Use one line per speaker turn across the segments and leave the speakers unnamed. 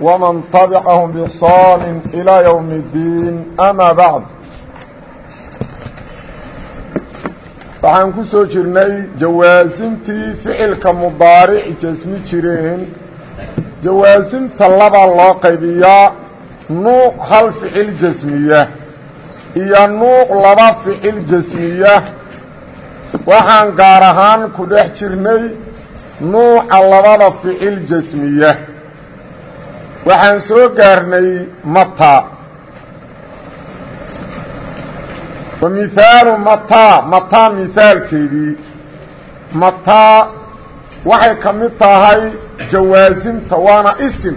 ومن تبعهم بإحصان إلى يوم الدين أما بعد waxaan ku soo jirnay jawaasimtii ficilka mudaaric jasmi jireen jawaasimta labaa loo qaybiyaa nuuc hal ficil jasmiya iyo nuuc laba ficil jasmiya waxaan gaar ahaan ku dhex jirnay nuuca labada ficil jasmiya waxaan soo gaarnay mata. Wa mihaalu mataa mataa mihaalkeedii mataa waxay ka mid tahay jawaasimta waana isim.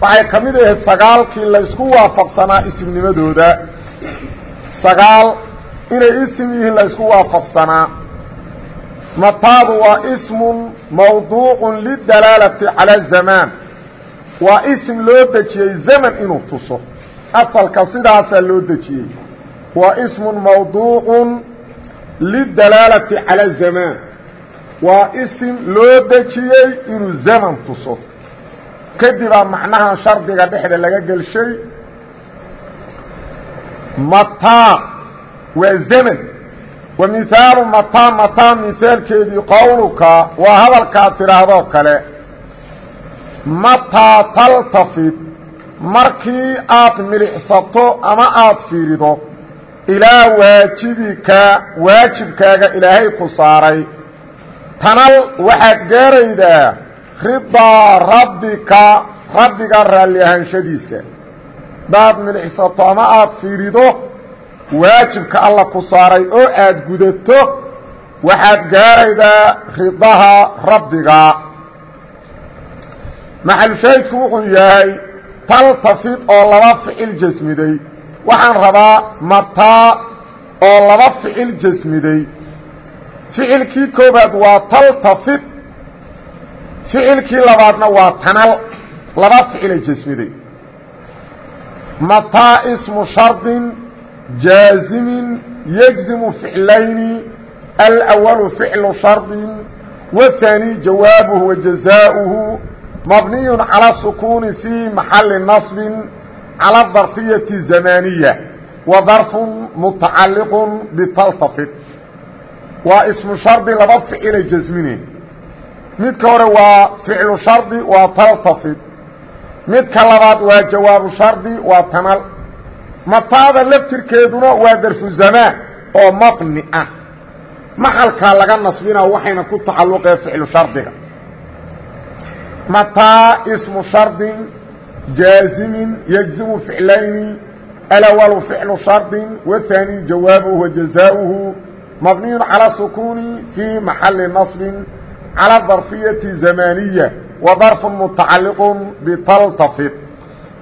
Waxay ka mid ahayd sagaalkii laysku waafaqsanaa isimnimadooda. Sagaal inay isim yihiin laysku waafaqsanaa. Mataadu waa ismun mawduucun lidalaalati cala zamaan waa isim loo dejiyey zaman inuu tuso. Asalka sidaasaa loo dejiyey. Waa ismun mawduucun lidalaalati cala zamaan waa isim loo dejiyey inuu zaman tuso. Kadibaa macnahan shardiga dhexda laga gelshay mataa waa zaman. Wa mihaalu mataa mataa mihaalkeedii qowluka waa hadalkaa tidhaahdoo kale mataa taltafid markii aad milixsato ama aad fiirido ilaa waajibika waajibkaaga ilaahay ku saaray. Tanal waxaad gaaraydaa ridaa rabbika rabbiga raalli ahaanshadiisa daad milixsato ama aad fiirido waajibka alla ku saaray oo aad gudato waxaad gaaraydaa ridaha rabbiga maxalushaahidku wuxuu yahay taltafid oo laba ficil jasmiday. Waxaan rabaa mataa oo laba ficil jasmiday. Ficilkii koobaad waa taltafid ficilkii labaadna waa tanal. Laba ficila jasmiday. Mataa ismu shardin jaazimin yegzimu ficlayni alawalu ficlu shardin wahaanii jawaabuhu wa jazaa'uhu mabniy calى الsukuni fii maxali naصbi calى الdarfiyaةi الzamaniya wa darfu mutacaliq bitaltafid waa ismu shardi laba ficilay jasmine midka hore waa ficlu shardi waa taltafid midka labaad waa jawaabu shardi waa tanal mataada laftirkeeduna waa darfu zamaan oo mabni ah maxalkaa laga nasbina waxayna ku tacalluqee ficlu shardiga mataa ismu shardin jaazimin yجzimu ficlayni alawalu ficlu shardin waثaani jawaabuhu wajazaؤuhu mabniyu calى sukuni fii maxali naصbi calى darfiyati zamaniya wa darfu mutacaliq bitaltafid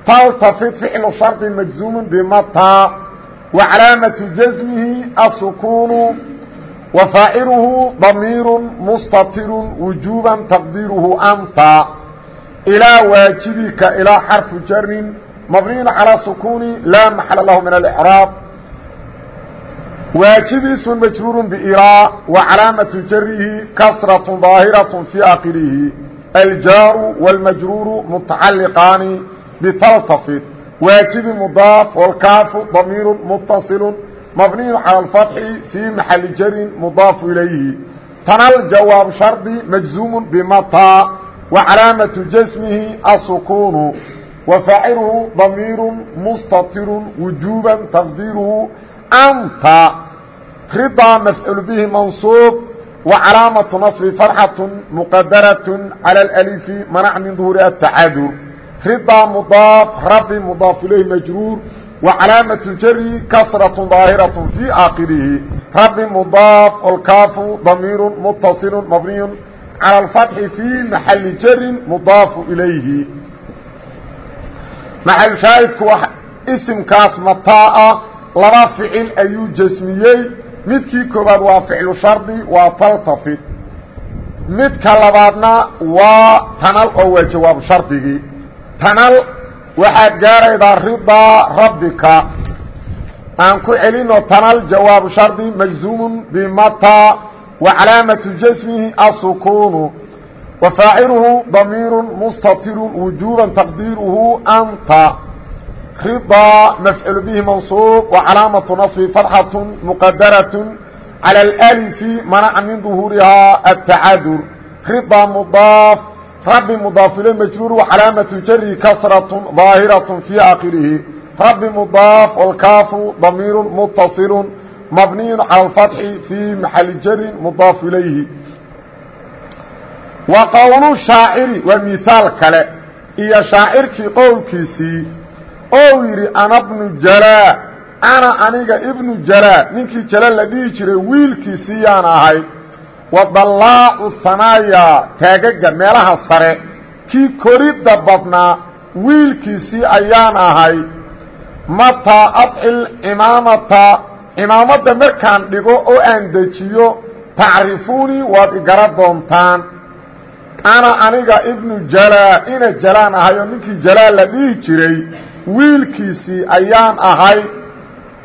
taltafid ficlu shardi majzuumu bimataa wa calaamatu jasmihi asukunu wa faaciluhu damiiru mustatiru wujuuba taqdiiruhu anta ilaa waajibika ilaa xarfu jarin mabniyin calىa sukuni laa maxala lahu min alcraab waajibi ism majruur bilaa wa calaamatu jarihi kasraة ظaahiraة fii akhirihi aljaaru wاlmajruuru mutacaliqaani bitaltafid waajibi mudaaf wاlkaafu damiiru mutasilu mabniyu calى اlfatxi fii maxali jarin mudaafu ilayhi tanal jawaab shardi majzuumu bimataa wa calaamatu jasmihi asukunu wa faaciluhu damiiru mustatiru wujuuba taqdiiruhu anta ridaa mafcuul bihi mansuub wa calaamatu naصbi farxaة muqadaraة calى اlأlifi manac min duhuri atacadur ridaa mudaaf rabi mudaaf ilayhi majruur wa calaamaة jari kasraة ظaahiraة fii aakhirihi rabi mudaaf olkaafu damiiru mutasilu mabniyu calى اlfatxi fii maxali jarin mudaafu ilayhi maxalshaahidku wa isimkaas mataa ah laba ficil ayuu jasmiyey midkii koobaad waa ficlu shardi waa taltafid midka labaadna waa tanal oo waa jawaabu shardigii tanal waxaad gaaraydaa ridaa rabbika aan ku celino tanal jawaabu shardi majzuumun bimata wa calaamatu jasmihi asukunu wa faaciluhu damiiru mustatiru wujuuba taqdiiruhu anta ridaa mafcul bihi mansuub wa calaamatu naصbi fatxatu muqadaraة calى اlأlifi manaca min duhuurihaa atacadur ridaa mudaaf rabi mudaaf ile majruur wa calaamatu jari kasraة ظaahiraة fii akhirihi rabi mudaaf wاlkaafu damiir mutaصil mabniy calى اfatxi fii maxali jarin mudaaf ilayhi wa qowlu shaaciri waa mihaal kale iyo shaacirkii qowlkiisii ou yidhi ana bnu jalaa ana aniga ibnu jalaa ninkii jala la dhihi jiray wiilkiisiyaan ahay wa dallaacu hanaaya taagaga meelaha sare kii koridda badnaa wiilkiisii ayaan ahay. Mataa adcil cimaamata cimaamadda markaan dhigo oo aan dejiyo tacrifuunii waad igara doontaan. Ana aniga ibnu jalaa ina jalaan ahay oo ninkii jalaa la dhihi jiray wiilkiisii ayaan ahay.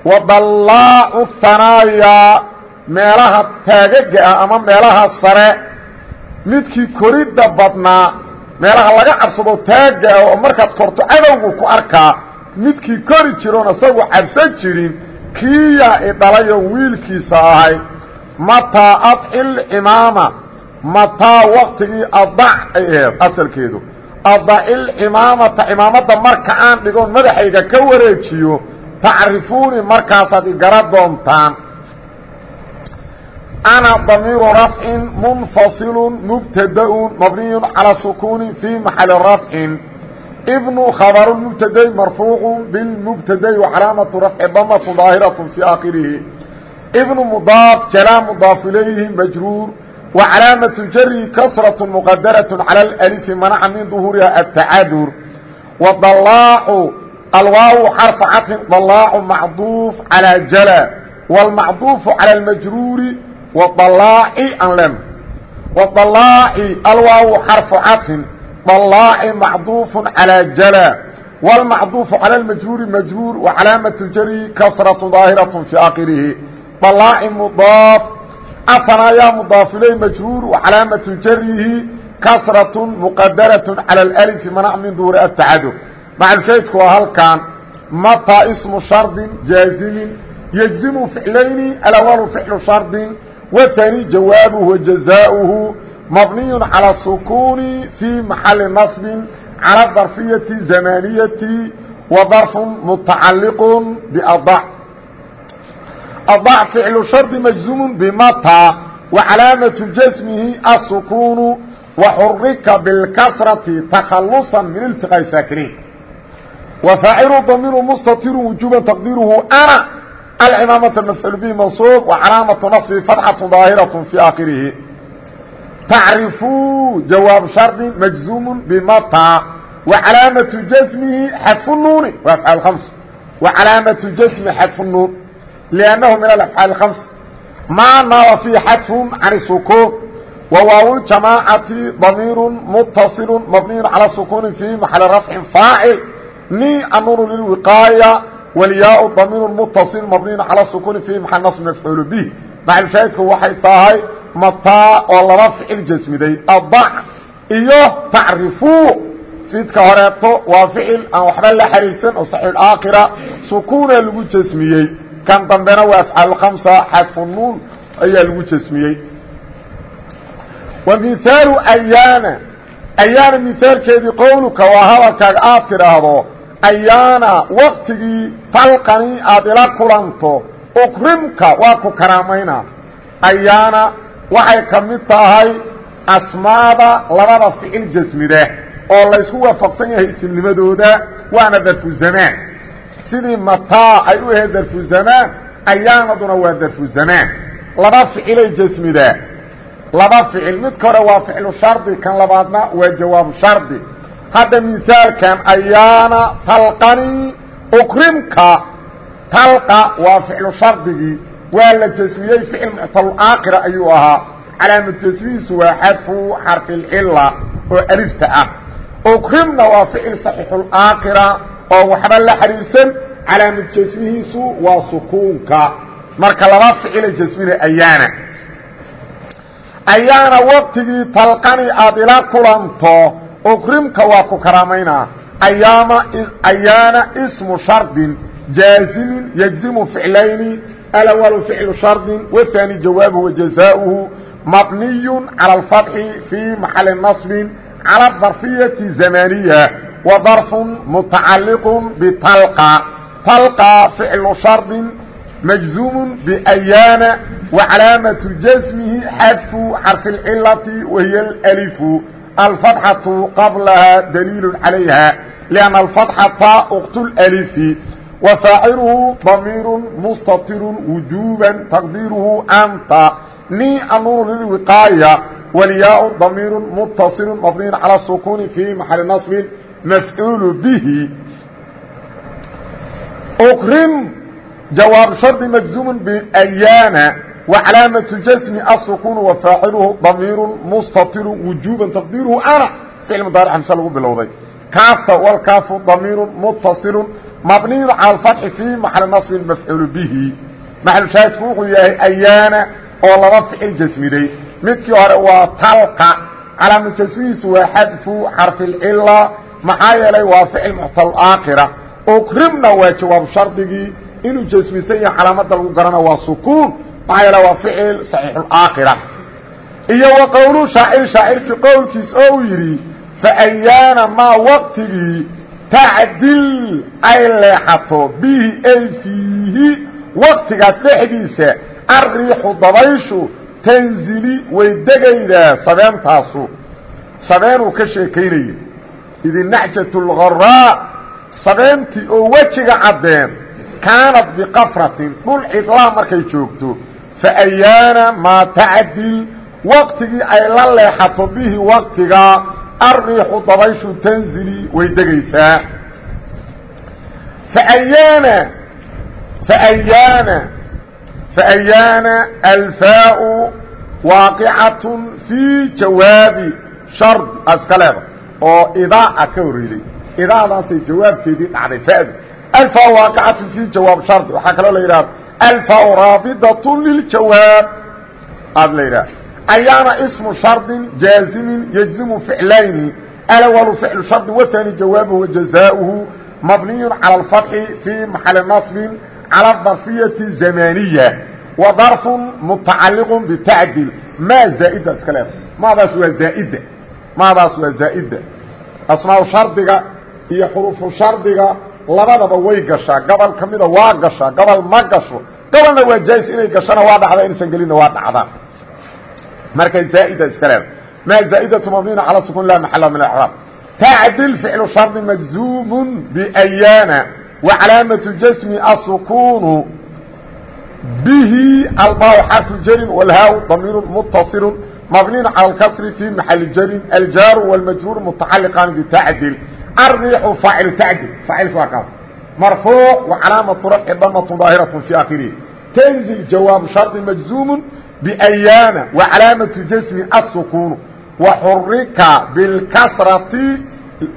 Wa dallaacu hanaayaa meelaha taagaga ah ama meelaha sare midkii koridda badnaa meelaha laga cabsado taagga ah oo markaad korto cadowgu ku arkaa midkii kori jiroon isagu cabsan jirin kiyaa i dhalayoo wiilkiisa ahay mataa adcil cimaama mataa waktigii adac ay aheed asalkeedu. Adacil cimaamata cimaamada marka aan dhigoon madaxayga ka wareejiyo tacrifuuni markaasaad igara doontaan ana damiiru rafcin munfasilu mubtadaun mabniyu calى sukuuni fii maxali rafcin bnu khabaru mubtadey marfuucu bilmubtadey wacalaamatu rafci damatu daahiraة fii aakhirihi ibnu mudaaf jalaa mudaaf ilayhi majruur وcلاaمة jri ksرة مqdرة عalى الألف mنca min ظهوuriha التacadr وضلاac alwaaw xرف caطفin ضلاac macطوف عalى jlى والمacطوف عalى المجrوuri وضلاaci an ln وضلاaci alwaaw xرف caطفin ضلاaci macطوف عalى jlى والمacطوف عalى المجrوuri مجrوur وcلاaمة jri ksرة ظاahiرة في akhirihi ضلاaci مضاaف afanaayaa mudaaf ilay majruur wacalaamatu jarihi kasraة muqadaraة calى اlأlfi manac min duhuri atacadur macalshaydku waa halkan mataa ismu shardin jaazimin yجzimu ficlayni alawalu ficlu shardin wahani jawaabuhu wajazaؤuhu mabniy calى الsukuni fii maxali naصbi calى darfiyati zamaniyati wa darfu mutacaliq badac aضع فicل شharد مجزuم بmtى وعaلاaمaة جسمihi السكون وxurika بالكسرة تkخلصا من التقاء ساkنين وفاaعل alcimaamata mafcuul bihi mansuub wa calaamatu naصbi fatxatu daahiraة fii aakhirihi tacrifuu jawaab shardi majzuumu bimata wa calaamatu jasmihi xadfu nuuni waa afcaal khams wa calaamatu jasmi xadfu nuun liannahu min alafcaali khams maa naaba fiihi xadfun can isukuun wa waaw ljamaacati damiiru mutasilu mabniyun calaa sukuuni fii maxali rafcin faacil ni anuunu lilwiqaaya wlyaa damiir mutaصil mabniyn calى sukuni fi maaa nas mafcuul bih maclshaahidka waxay tahay mataa oo laba ficil jasmiday adac iyo tacrifu fidka horeeto waa ficil aan waxba la xariirsan oo saxiix aakhira sukuuna lagu jasmiyey kan dambena waa afcaal khamsa xadfu nuun ayaa lagu jasmiyey wa mihaalu ayaana ayaana mihaalkeedii qowluka waa hadalkaaga aad tidhaahdo ayaana waktigii talqani aad ila kulanto ukrimka waa ku karaamaynaa. Ayaana waxay ka mid tahay asmaada labada ficil jasmida oo laysku waafaqsan yahay isimnimadooda waana darfu zamaan sidii mataa ay u ahayd darfu zamaan ayaanaduna waa darfu zamaan laba ficilay jasmidaa laba ficil midka hore waa ficlu shardi kan labaadna waa jawaabu hadda misaalkan ayaana talqani ukrimka talqa waa ficlu shardigii waa la jasmiyey ficil muctalaakhira ayuu ahaa. Calaamad jasmihiisu waa xadfu xarfilcila oo alifta ah. Ukrimna waa ficil saxiixulaakhira oo waxba la xariirsan. Calaamad jasmihiisu waa sukuunka. Marka laba ficila jasmina ayaana. Ayaana waqtigii aad ila kulanto ukrimka waa ku karaamaynaa ayaama ayaana ismu shardin jaazimin yajzimu ficlayni alأwl ficlu shardi wاثaani jawaabuhu wajazaؤuhu mabniy calى اlfatxi fii maxali naصbi calى darfiyati zamaniya wa darfu mutacaliq bitalqa talqa ficlu shardi majzuum bayaana wacalaamaةu jasmihi xadfu xarfi اlcilati wahiy اlأlifu alfatxaةu qablaha daliil calayha لأnna alfatxata ukt اlأlifi وفاaعله ضمير مستطر وجوبا تقديره أنت ني النور للوقاية والياء ضمير متصل مبني على السكون في محل نصب مفعول به أكرم جواب شرط مجزوم بأيانا وعلامة جسم السكون وفاعله ضمير مستطر وجوبا تقديره أنا فعل مضارع مس لgu bilowday kaafta والكاف ضمير متصل mabniyu cala alfatxi fii maxali nasbin mafcuulu bihi maxalushaahidku wuxuu yahay ayaana oo laba ficil jasmiday midkii hore waa talqa calaamu jasmihiisu waa xadfu xarfi lcila maxaa yeelay waa ficil muctalaakhira ukrimna waa jawaab shardigii inuu jasmisan yahay calaamadda lagu garana waa sukuun maxaa yeele waa ficil saxiixulaakhira iyo wa qowlu shaacir shaacirkii qowlkiis oo uu yidhi fayaana maa waqtigii tacdil ay leexato bihi ay fiihi. Waktigaas dhexdiisa arriixu dabayshu tanzili way degaydaa sabeentaasu. Sabeenuu ka sheekaynaya idinacjat lgaraa sabeentii oo wejiga caddeen kaanat biqafratin dhul cidlaa markay joogto faayaana maa tacdil waktigii ay la leexato bihi waktiga الريح dabayshu تنزلي way degaysaa فأyاana فأyاana فأyاana الفاء waaقعaة في jawaabi شharد iska leeda oo idaa ka horeeday idaadaasay jawaabkeedii dhacday فdu الفاء waaقعaة في jawaab شharد waxaa kaloo la yidhahda الفاء raabidaة للjawaab aad la yidhah ayaana ismu shardi jaazimi yجzimu ficlayni alأwl ficlu shardi wثani jawaabuhu wajazaaؤuhu mabniy calى اfatxi fii maxali naصbi calى darfiyati zamaniya wa darfu mutacaliq bitacdil maa zaaida iska leeda maadaas waa zaaida maadaas waa zaa'ida asmaa shardiga iyo xurufu shardiga labadaba way gashaa. Gobol ka mida waa gashaa. Gobol ma gasho. Gobolna waa jaais inay gashana waa dhacdaa inaysan gelinna waa dhacdaa. Marka zaaida iska leeda ma zaaidatu mabniina calaa sukun la maxala min axraab tacdil ficlu shardi majzuumun biyaana wa calaamatu jasmi asukunu bihi albaa xarfu jarin walhaau damiiru muttasilu mabniin cala alkasri fi maxali jarin aljaaru wاlmajhuur mutacaliqan bitacdil الriixu faacilu tacdil faacilka waa kaas marfuuc wa calaamaةu rafci damat daahiraة fi akhirihi tnzil jawaabu shardi majzuum بأyاana وcalaamaة jsmi الsukun وxurika bاkasrati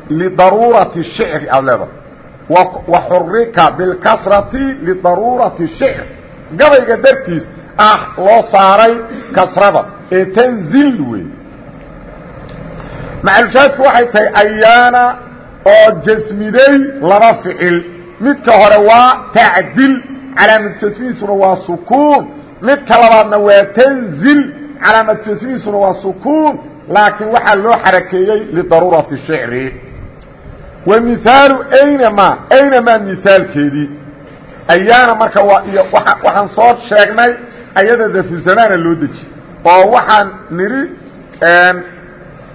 لdaruuraةi الشhicri aad leeda وxurika bاlkasrati لdaruuraةi الشhicr gabayga dartiis ah loo saaray kasrada ee tanzil wey macalshaadku waxay tahay ayaana oo jasmiday laba ficil. Midka hore waa tacdil calaamad jasmihiisuna waa sukuun. Midka labaadna waa tanzil calaamad jasmihiisuna waa sukuun. Laakiin waxaa loo xarakeeyey lidaruurati shicri. Wa mihaalu aynama aynamaa mihaalkeedii ayaana marka waa iyo waxaan soo sheegnay ayada dafu zamaana loo deji. Oo waxaan nidhi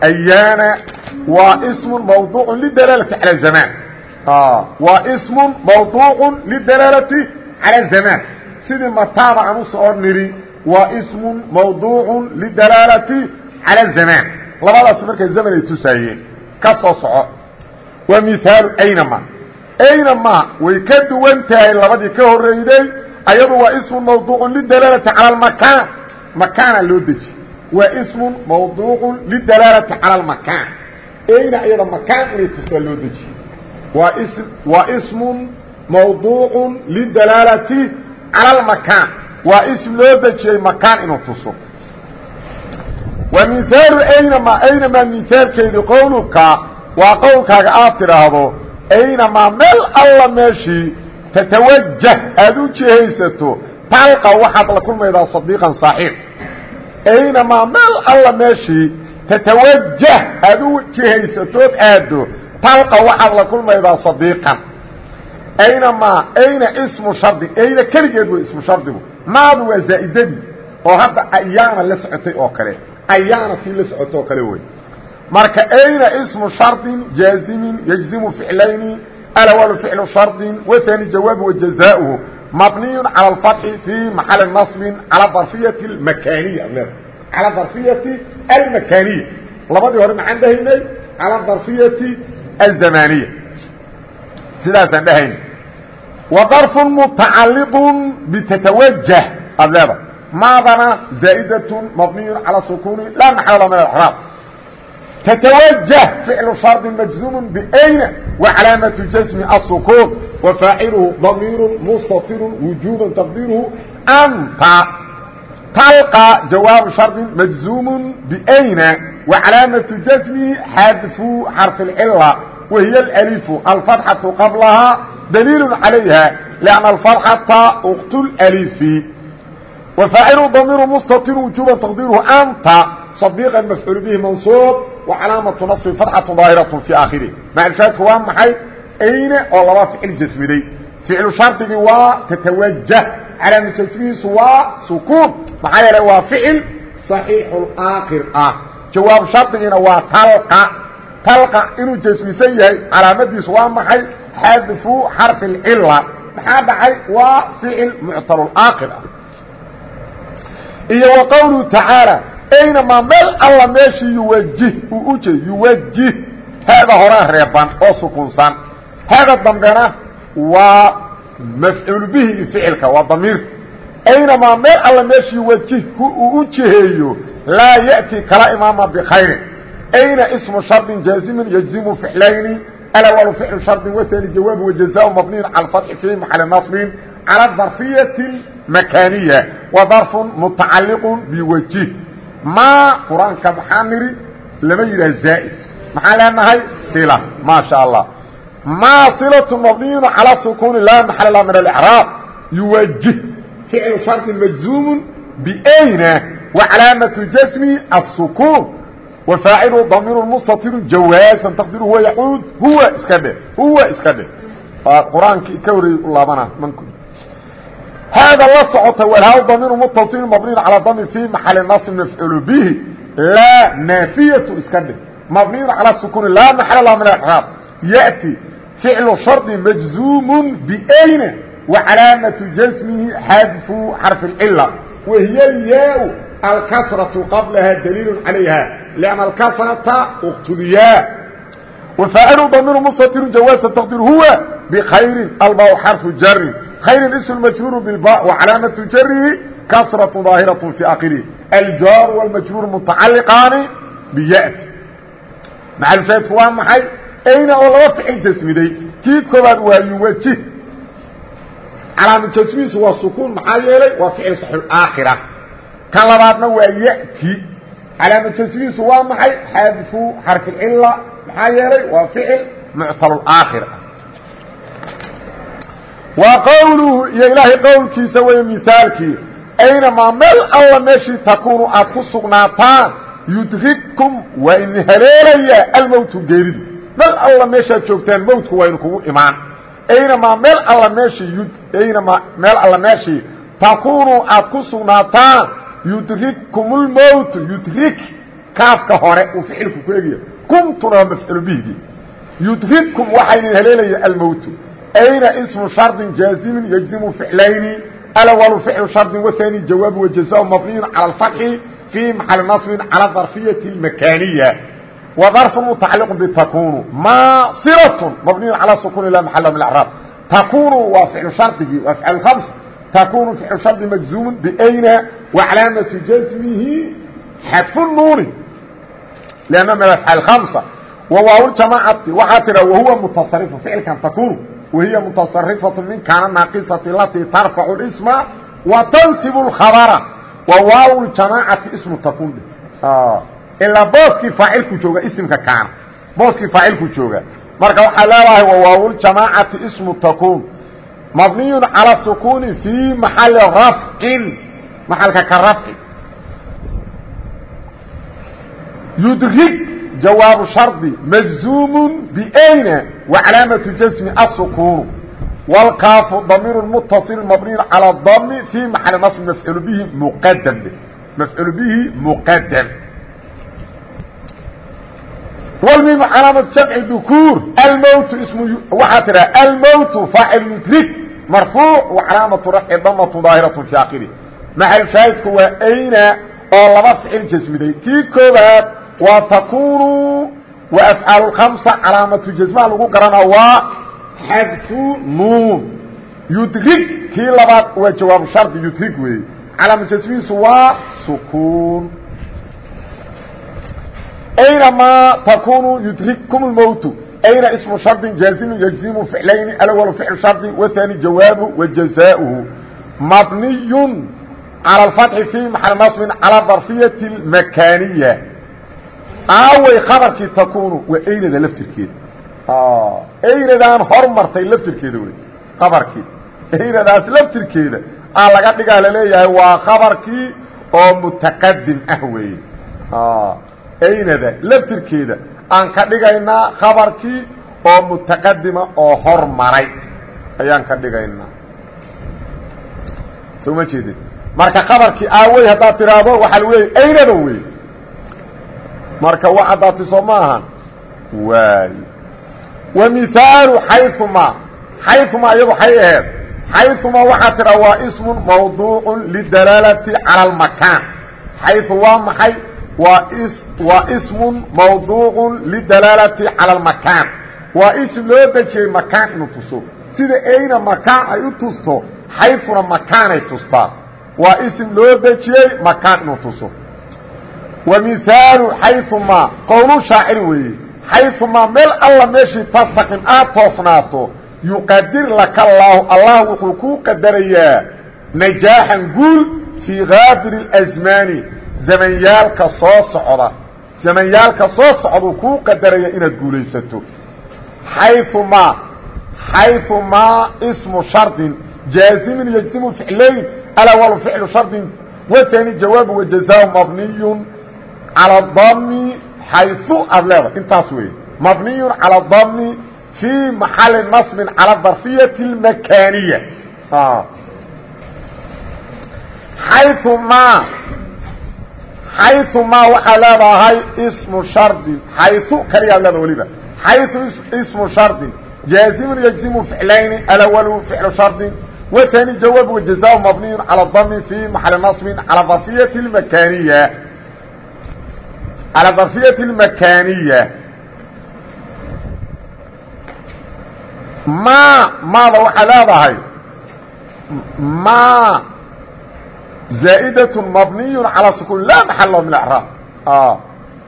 ayaana waa ismun mawduucu lidalaalati cala zamaan waa ismun mawduucu lidalaalati cala zamaan sidii mataaba aan u soo nidhi waa ismu mawduucu lidalaalati cala zamaan labadaas markay zaman ay tusaayeen ka soo soco waa mihaalu aynama aynama way ka duwan tahay labadii ka horeyday ayadu waa ismu mawduuc lidalaalati cala makaan makaana loo deji waa ismu mawduuc lidalaalati cala makaan ayna iyada makaan inay tusaa loo deji. Waa ismu mawduuc lidalaalati cala makaan waa ism loo dejiyey makaan inuu tuso. Wa mihaalu aynama aynamaa mihaalkeedii qowluka waa qowlkaaga aad tidhaahdo aynamaa meel alla meeshii tatawajah aada u jihaysato talqa waxaad la kulmaydaa sadiiqan saaxiib aynamaa meel alla meeshii tatawajah aada u jihaysatood aado talqa waxaad la kulmaydaa sadiiqan aynamaa ayna ismu shardi ayna keligeed wey ismu shardigu maadu waa zaa'idadii oo hadda ayaana la socotay oo kale ayaana tii la socoto oo kale wey marka ayna ismu shardin jaazimin yجzimu ficlayni alwalu ficlu shardin waani jawaab wajazaؤuhu mabniyu calى اfatxi fii maxali naصbin calى darfiyati اmakaniya calى darfiyati almakaniya labadii hore maxaan dhahaynay calى darfiyati الzamaniya sidaasaan dhahayna وضرف متacaliq bتتwجه aad leeda maadana زاaئdaة مبنiي عalى سkون laa محل min اعراab تتwجه فعل شhرط مجزوم بأين وعلاaمة جسم السكون وفاaعله ضمير مستطر وجوبا تقديره أنت تلقى جواب شhرط مجزوم بأين وعلاaمة جسم xdف xرف العلة وهي الألف الفتحة قبلها dليل عليها لأن الفرحة أkت الألف وفاaعل ضمير مستطر وجوبا تقديره أنت صديقا مفعول به منصوب وعلاaمة نصب فرحة ظاaهرة في آخره معرفاadku waa مaحay أين oo laba فعل جسمiday فعل شharطigi waa تتوجه علاaمة جسمhiisu waa سكون مaxaa yeele waa فعل صحيiح الآkر ah جawaaب شharطigiina waa تلقى تلقى inuu جسمisan yahay calaamadiisu waa maxay xadfu xarfi اcila maxaa dhacay waa ficil muctalاakir ah iyo wa qowluhu tacaalى aynamaa meel alla meeshii yuwajih uu u jeed yuwajih haada horaa reeban oo sukunsan haada dambena waa mafcuul bihi ficilka waa damiirka aynamaa meel alla meeshii yuwajih uu u jiheeyo laa yأti kala imaama bkhayrin ayna ismu shardi jaazimin yجzimu ficlayni الأول فعل شرط وثاني جواب وجزاء مبني على الفتح في محل نصب على الظرفية المكانية وظرف متعلق بوجه ما قرآنك محامري لما يرى زائد maxaa leenahay صلة ما شاء الله ما صلة مبني على سكون لا محل لها من الإعراب يوجه فعل شرط مجزوم بأين وعلامة جسم السكون وفاacل ضمير مستطر jawاaزا تقدير هو يعuud huw iska dhe huw iska dhe qرaankii ka horey u laabana mnk hاada la socota wlhaa ضمير متصل مبني عalى ضم في محaل نصب مفعول bه لا ناaفyة iska dhe مبني عalى سكون لا محل لha من اعراب يأتي فعل شرط مجزوم بأين وعلاaمة جسمه xadف حرف العلة وهي الyاء الكسرة قبلها دليل عليها لأن الكسرة اkتبya وفاaعل ضمير مستر جواaز تقدير هو بخyر الباء حرف جر خyر اسم مجرور بالباء وعلاaمة جره كسرة ظاaهرة في آخره الجار والمجرور متعلقاaن بيأتي معلفeedku waa مaحay ayna oo laba ficil jasmiday kii koobaad waa yuwajih calaama jasmihiisu waa sukuun maxaa yeelay? Waa ficil saxulaakhira kan labaadna waa ya'ti. Calaama jasmihiisu waa maxay? Xaadifu xarficilla maxaa yeelay? Waa ficil muctalulaakhir waa qowluhu iyo ilaahay qowlkiisa wey misaalkii aynamaa meel alla meeshii takuunu aad ku sugnaataan yudrigkum waa idin haleelaya almowtu geeridu meel alla meeshaad joogtaan mowtku idin kugu imaan. Aynamaa meel alla meeshii aynamaa meel alla meeshii takuunu aad ku sugnaataan yudrikkumulmowtu yudrik kaafka hore uu ficilku ku egaya kumtuna waa mafcuulu bihigii yudrikkum waxaa idin haleelaya almowtu ayna ismu shardin jaazimin yajzimu ficlayni alwalu ficlu shardin waani jawaabu wajaza mabniyun cala alfatxi fii maxali naصbin cala darfiyati اlmakaaniya وظرف متacلق بتkun maصiرة مبنiي عalى سkون لا محل من اعراب تkun waa فعل شhardigii waa فعل خمس تkun فعل شharد مجزوم بأyn وعلاaمة جزمه xdف النuن لأنa من أفعال خمسة وwaaw الجaماعaةi waxaa tiha وهuوa متصرف فعلkan تkun وهiy متصرفة min kاana ناaqصة التي ترفع الاسم وتنصب الخبر وwaaw الجaماعaةi اسم تkun ilaa booskii faacilku jooga isimka kaana booskii faacilku jooga marka waxaa leedahay wawaawljamaacati ismu takuun mabniyu calى sukuni fii maxali rafcin maxalka ka rafci yudrig jawaabu shardi majzuumu byna wacalaamatu jasmi asukunu wاlkaafu damiir mutaصil mabniyu calى dami fii maxali naصb mafcul bihi muqadam mafcul bihi muqadam wlmim calaamad jamci dukuur almowtu ismu waxaa tidhaha almowtu faacil yudrig marfuuc wa calaamatu rafci damatu daahiratu fi akhiri maxal shaahidku waa ayna oo laba ficil jasmiday kii koobaad waa takunu wa afcaalu khamsa calaamatu jasmaha lagu garana waa xadfu nuun yudrig kii labaad waa jawaabu shardi yudrig weeye calaamatu jasmihiisu waa sukuun aynmaa takunu yudrikkum اmowtu ayna ismu shardi jaazimu yجzimu ficlayni alأwl ficl shardi wثani jawaabu wajazaaؤuhu mabniy calى اfatxi fii maxal naصbin calى darfiyati اmakaaniya aaway khabarkii takunu waa aynada laftirkeeda aynadaan hormartay laftirkeeda wey kabarkii aynadaas laftirkeeda aa laga dhigaa laleeyahay waa kabarkii oo mutaqadim ah weeye aynada laftirkeeda aan ka dhigaynaa khabarkii oo mutaqadima oo hormaray ayaan ka dhigaynaa. Soo ma jeedin? Marka khabarkii aawey haddaad tiraahdo waxaa lagu leeyay aynada wey. Marka wa caddaati soo ma ahan. Waay. Wa mihaalu xayuma xayuma iyadu hay aheed. Xayuma waxaa tiraa waa ismun mawduuc lidalaalati cala almakaan. Xayu waa maxay waa sm mawduuc lidalaalati calى makaan waa ism loo dejiyey makaan inuu tuso. Sida eyna makaan ay u tusto xayfuna makaanay tustaan waa ism loo dejiyey makaan inuu tuso. Wa miaalu xayumaa qowlu shaacir weeye xayumaa meel alla meeshii tastaqim aad toosnaato yuqadir laka allaahu allah wuxuu kuu qadarayaa najaaxan guul fii gaabiri اlsmaani zamanyaalka soo socda zamanyaalka soo socduu kuu qadaraya inaad guulaysato xayumaa xayumaa ismu shardin jaazimin yajzimu ficlayn alawalu ficlu shardin waani jawaabu wajazaa mabniyu calى dami xayu aad leedahay intaas weeye mabniyu calى dami fii maxali naصbin calى darfiyati اlmakaaniya xayumaa xayumaa waxaa leedahay ismu shardin xayu kaliyaad leeda weliba xayu ismu shardin jaazimun yجzimu ficlayni alawlu ficlu shardin wtani jawaab wajazaa mabniyu calى dami fi maxali naصbin alى darfiyati اmakaniya calى darfiyati اlmakaniya ma maada waxaa leedahay ma زائدة مبني على سكون لا محل له من اعراب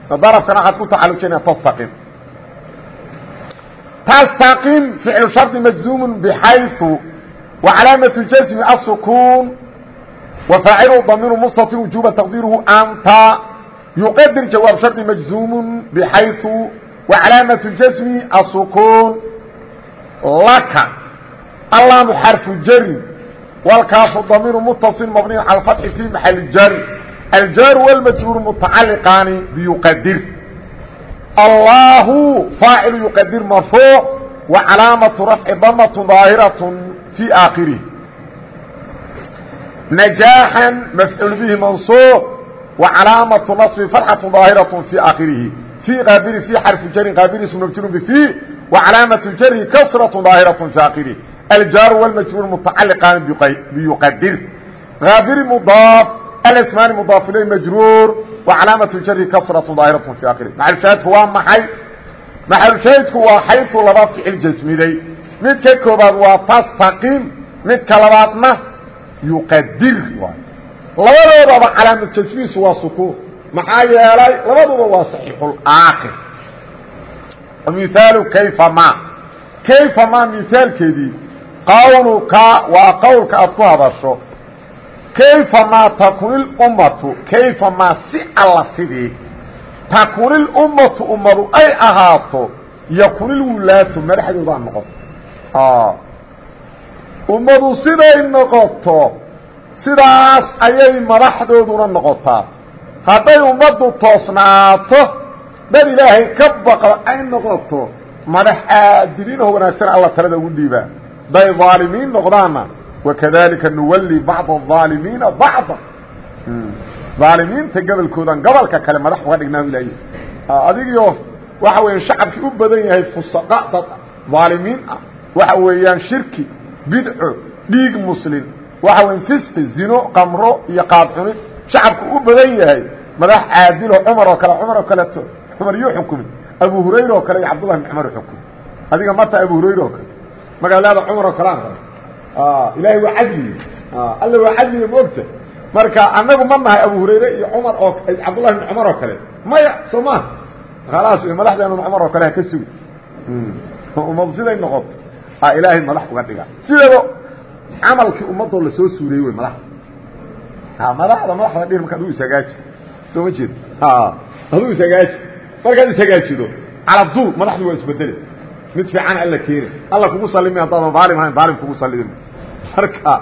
ضربkana waxaad ku تacalujina تsتقم تsتقم فعل شرط مجزوم بحayث وعلاaمة جزم السكون وفاaعله ضمير مستطر وجوبا تقديره أnت يقدر جواب شرط مجزوم بحayث وعلاaمة جزم السكون لك اللام حرف جر wlkaafu damiir mتصل mbniy calى الفaتحi في maحaل الjar الjar والmjهuur متacaliqaani byuqadir allahu faacilu yuqadir marfuuع وcalaamaةu rafci damaة ظaahiraة fي aakhirih najaaxا mafcuul bihi mansuuq وcalaamaةu naصbi farxaة ظaahiraة fي aakhirihi في qaabiri في xarفi jarin qaabiri ism mjrun bفي وcalaamaةu jarhi kasraة ظaahiraة fي aakhirih الjاar والmجهuل متacaliqaan byuqadir aabiri mضاaf alsmaani mudaaf ilay majruur wa calaamatu jari kasratu daahiratu fi akhiri maxalushaahidku waa maxay maxalushaahidku waa xaytu laba ficil jasmiday mid ka koobaad waa tastaqiim midka labaadna yuqadir waay labadoodaba calaamad jasmiisu waa sukuun maxaa yeelay labaduba waa saxiixulaakir mihaalu kayfa ma kayfa ma mihaalkeedii qawluka waa qowlka aad ku hadasho. Kayfa maa takuni ummatu? Kayfa maa si alla sidii? Takuni lummatu ummadu ay ahaato yakunilwulaatu madaxdoodaa noqoto. Ummadu siday noqoto sidaas ayay madaxdooduna noqotaa. Hadday ummaddu toosnaato dad ilaahay ka baqo ay noqoto madax aadiliinoo wanaagsan alla talada ugu dhiibaa day aalimiin noqdaanna wakadalika nuwali bacda الظaalimiina bacda aalimiinta gobolkoodan gobolka kale madax uga dhignaa ilahy adigiyo waxa weya shacabkii u badan yahay fusaqa dad aalimiin ah waxa weeyaan shirki bidco dhiig muslim waxa weya fisqi zino qamro iyo qaadcunid shacabku u badan yahay madax caadilo cumar oo kale cumar oo kaleeto cumar yuu xukumi abu hurayra oo kale iyo cabdullah bn cumar xukumi adiga mata abu hurayra oo kale markaad leeda cumar oo kale aan raba ilaahay waa cadliye alla waa cadliye maogta marka anagu ma nahay abu hurayre iyo cumar oo cabdullahi bn cumar oo kale maya soo maha khalaas madaxdeenu cumar oo kale ha ka sugi ummadu siday noqoto a ilaahay madax uga dhiga sideedo camalkii ummadoo la soo suureeyey wey madaxda madaxda madaxda dhir marka aduu ishagaaji soo ma jeed aduu ishagaaji markaad ishagaajido calabdul madaxdu waa isbedele mid fiican alla keeni. Alla kugu salimi haddaadan aalim ahayn aalim kugu salimin marka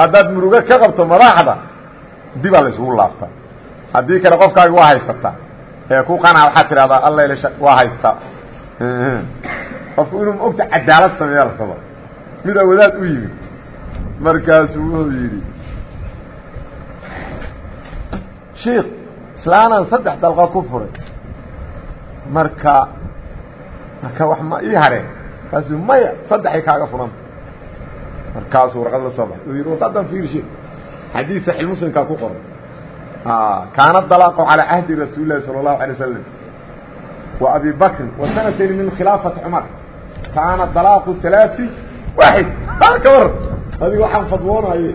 haddaad murugo ka qabto madaxda dibaa la isugu laabtaa haddii kale qofkaagi waa haysataa ee ku qanaa waxaad tidhahdaa alla waa haystaa qofku inuu maogta cadaalad sameeya la raba midaa wadaad u yimid. Markaasuu wuxuu yidhi shiik islaanaan saddex dalqa ku furay. Marka marka wax ma ii hareen markaasuu maya saddexay kaaga furanta markaasuu warqad la soo baxay. Uu yidhi warqaddan fiirshe xadiid saxiix muslimkaa ku qoran ah, kaana dalaaqu calaa cahdi rasuuli lahi sala allahu alay wasalam wa abi bakrin wa sanatayn min khilaafati cumar. Kaana dalaaqu alaai waaxid. Ka war adiga waxaan fadwoonaye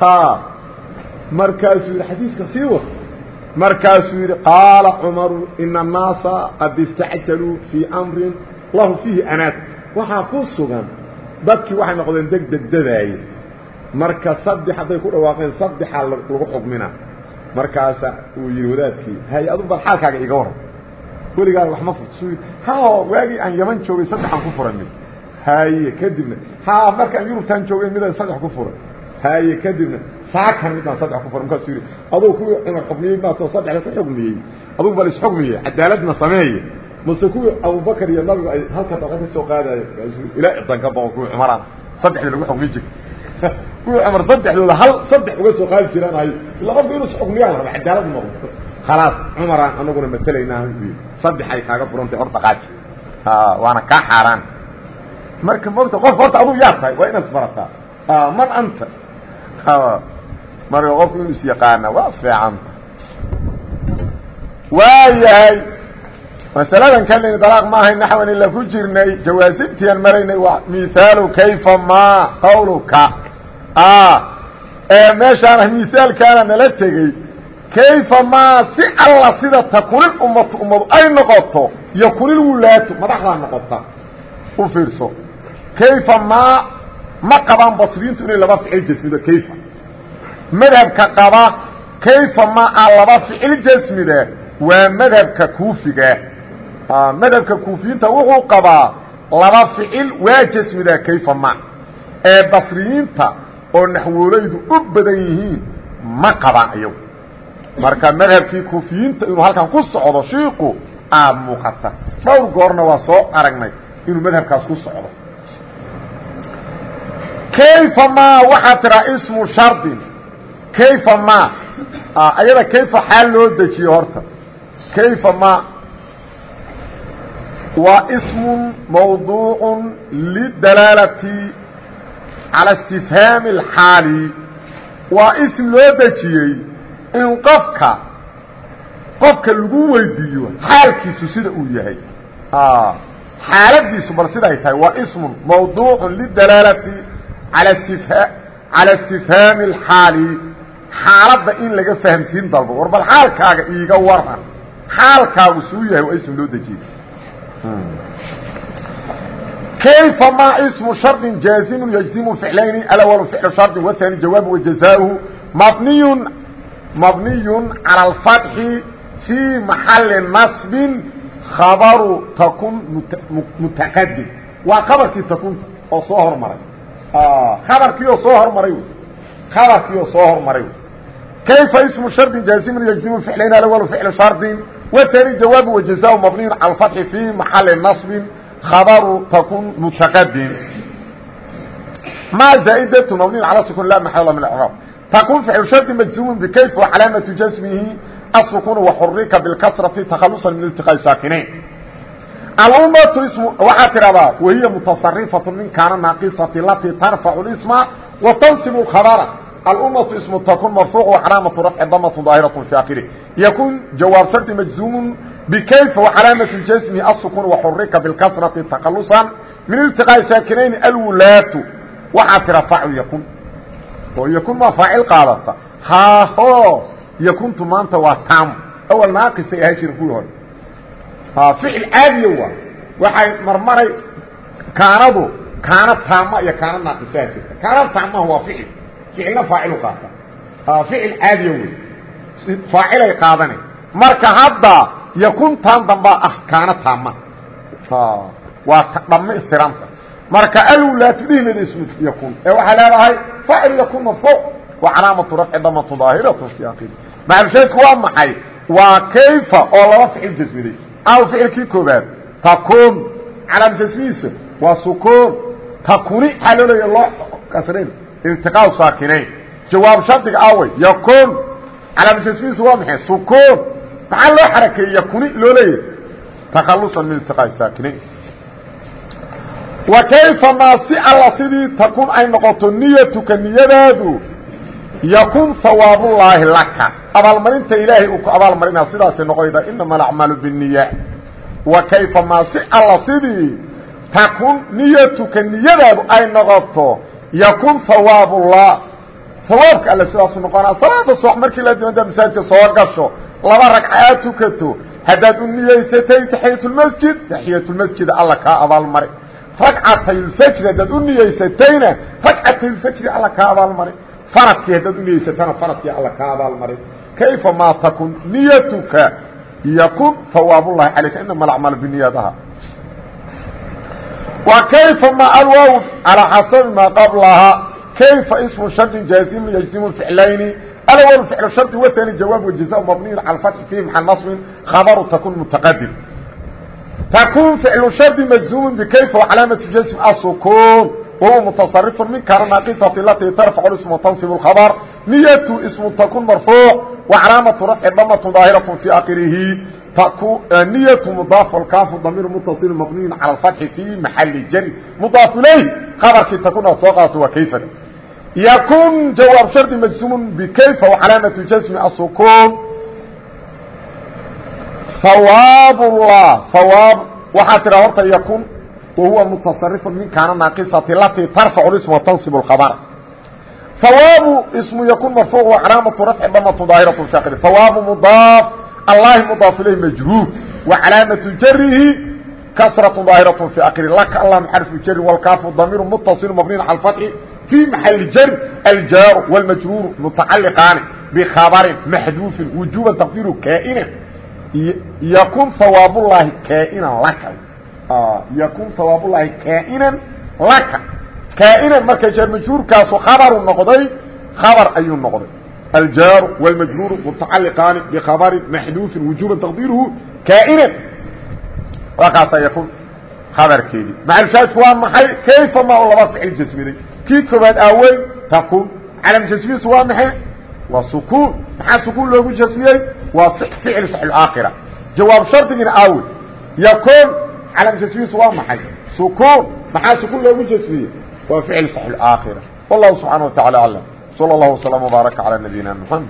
markaasuu yidhi xadiidka sii wa markaasuu yidhi qaala cumaru ina الnaasa qad istacjaluu fii amrin lahu fiihi anaad. Waxaa ku sugan dadkii waxay noqdeen deg degdadaaye marka saddex hadday ku dhawaaqeen saddexaa lagu xukmina markaasa uu yidhi wadaadkii hay adu bal xaalkaaga iga waran. Weligaana wax ma furto. Ha waagii aan yaman joogay saddexaan ku furanay. Haye kadibna ha markaan yurubtaan joogay midaan saddex ku furay. Haye kadibna saakan midaan saddex ku furay markaasuu yidhi aduu kuwii cumar xukmiyey maatoo saddexda ku xukmiyey adugu bal isxukmiye cadaaladna sameeye. Mase kuwii abubakar iyo nabigu ay halka daqa ka soo qaadaye ilaa idan ka bao kuwii cumaraan saddexdii lagu xukmi jir. Kuwii cumar saddexdooda hal saddex uga soo qaadi jiraan ay illa qofku inuu isxukmiyaan raba cadaalad noqdo khalaas cumaraan anaguna matelaynaa yii saddexay kaaga furantay hor dhaqaaji waana kaa xaaraan. Marka mogta qof horta aduu yaa tahay waa inaad isbarataa man anta marka qofku inuu isyaqaana waa fiicanta waa yahay masaladan kalini dalaaq ma naxwan ila ku jirnay jawaasimtiian maraynay mihaalu kayfa ma qawluka? Ee meeshaana mihaalkaana nala tegey kayfa maa si alla sida takunil ummatu ummadu ay noqoto yakunil wulaatu madaxdaa noqota u fiirso. Kayfa maa ma qabaan basriyiintu inay laba ficil jasmido kayfa madhabka qaba kayfa ma a laba ficil jasmida waa madhabka kuufiga madhabka kuufiyiinta wuxuu qabaa laba ficil waa jasmidaa kayfa ma. Ee basriyiinta oo naxwoolaydu u badan yihiin ma qabaan iyagu. Marka madhabkii kuufiyiinta inuu halkan ku socdo shiiku aa muuqata. Dhowr goorna waa soo aragnay inuu madhabkaas ku socdo. Kayfa ma waxaa tiraa kayfa ma ayada kayfa xaal loo dejiyo horta kayfa ma waa ismu mawduuc lidalaalati calى istifhaami اlxaali waa ism loo dejiyey in qofka qofka lagu weydiiyo xaalkiisu sida uu yahay xaaladiisu bal siday tahay waa ismun mawduuc lidalaalati ala stifha cala istifhaami اlxaali xaaladda in laga fahamsiin dalbo war bal xaalkaaga iiga waran xaalkaagu suu yahay waa ism loo dejiyey. Kayfa ma ismu shardi jaazimu yajzimu ficlayni alawal ficlu shardi wathani jawaab wajazaahu mabniyu mabniyu cala alfatxi fii maxali nasbin khabaru takun mutaqadim waa kabarkii takun oo soo hormaray. Kabarkii oo soo hormaray. Kabarkii oo soo hormaray kayfa ismu shardin jaazimun yajzimu ficlayn alawal ficlu shardin watani jawaabu wajazaa mabniyun cala alfatxi fii maxali nasbin khabaru takun mutaqadim ma zaa'idatu mabniyun cala sukun la maxalla min icraab takun ficlu shardi majzumun bikayf wa calaamatu jasmihi السكون وxرka بالكسرة تkلصا من التقاء ساkنين الأمة waxaa tiahdaa وهiy متصرفة من kاana ناaqصة التي ترفع الاسم وتنصب الخبر الأمة اسم تكون مرفوع وعلامة رفع ضمة ظاهرة في آخره يكون جواب شرط مجزوم بكيف وعلامة الجسم السكون وxرka بالكسرة تkلصا من التقاء ساkنين الولاaة waxaa tira فاعل يكون oo يكون ma فاaعل qaadata hho ykuntu maanta waa taam awal naaqisay ahay jira kuwii hore ficil caadiya waa waxay marmaray kaanadu kaana taama iyo kaana naaqisaa jirta kaana taamaha waa ficil ficilna faacilu qaata. Ficil caadiya wey faacilay qaadane. Marka hadda yakuntan dambaa ah kaana taama waa dhamme istiranta marka alulaatu dhihmeeda ismu yakun. Ee waxaa leedahay faacil yakun marfuuc wa calaamatu rafci damatu daahiratu fi aqili macalshaydku waa maxay? Waa kayfa oo laba ficil jasmiday aw ficilkii koobaad takun calaam jasmihiisa waa sukuun. Takuni maxaa loo leeya loo kasrayn iltiqaa saakinayn jawaab shardiga awey yakun calaam jasmihiisa waa maxay sukuun maxaa loo xarakeeyey yakuni loo leeyahy takhalusan min iltiqaa saakinayn wa kayfa maa si alla sidii takun ay noqoto niyatuka niyadaadu yakun hawaabullaahi laka abaalmarinta ilaahay uu ku abaalmarinaa sidaasay noqonayda inama alacmaalu biniya wa kayfa maa si alla sidii takun niyatuka niyadaadu ay noqoto yakun hawaabullah hawaabka alle sidaasu noqonaa salaada subax markii la dimada masaajidka soo gasho laba ragca aad tukato haddaad u niyeysatay taxiyatulmasjid taxiyatulmasjida alla kaa abaalmari ragcatayulfajri haddaad u niyeysatayna ragcatayulfajri alla kaa abaalmari faradkii haddaad u niyeysatana faradkii alla ka abaalmarin kayfa maa takun niyatuka yakun hawaabullahi calayka inama alacmaal biniyaadaha wa kayfa ma alwow calaa xasabi maa qablahaa kayfa ismu shardi jaazimu yajzimu ficlayni alwl ficl shari watani jawaab wajaza mabniyu cala fatxi fihi maxa nasbin. Khabaru takun mutaqadim takun ficlu shardi majzuumun bikayfa wacalaamatu jasm asukun wahuwa mutasarifun min kara naaqisati alatii tarfacu ismu tansibu اkhabr niyatu ismu takun marfuuc wa calaamatu rafci damatu daahiratu fii akhirihi نية مضاف والكاف ضمير متصل مبني على الفتح في محل جر مضاف إليه خبر كي تكون أصوغة وكيف يكون جواب شرط مجزوم بكيف وعلامة جسم السكون ثواب الله ثواب وحاتر هورتا يكون وهو متصرف من كان ناقصة التي ترفع الاسم وتنصب الخبر ثواب اسم يكون مرفوع وعلامة رفع ضمة ظاهرة شاكرة ثواب مضاف الله مضاف إليه مجرور وعلامة جره كسرة ظاهرة في آخر لك الله حرف الجر والكاف ضمير متصل مبني على الفتح في محل جر الجار والمجرور متعلقان بخبر محذوف وجوبا تقديره كائنا يكون ثواب الله كائنا لك yakun hawaabulahi kaainan laka kaainan marka jaar majhuurkaasu khabaru noqday khabar ayuu noqday aljaaru wاlmajhuuru mutacaliqaani bkhabarin maxduufin wujuban taqdiiruhu kaainan wakaasaa yakun khabarkeedii macalshaadku waa maxay kayfa ma laba ficil jasmiday kii koobaad aawey takun calam jasmihiisu waa maxay waa sukuun maxaa sukuun loogu jasmiyey waa ficil saxilaakhira jawaab shardigina aawey yakun calam jasmihiisu waa maxay sukuun maxaa sukuun loogu jasmiyey waa ficil sax aakhira wallahu subxaana wa tacala aclam slى اlه وsلم وbaaرك عalى نabiyina mحamed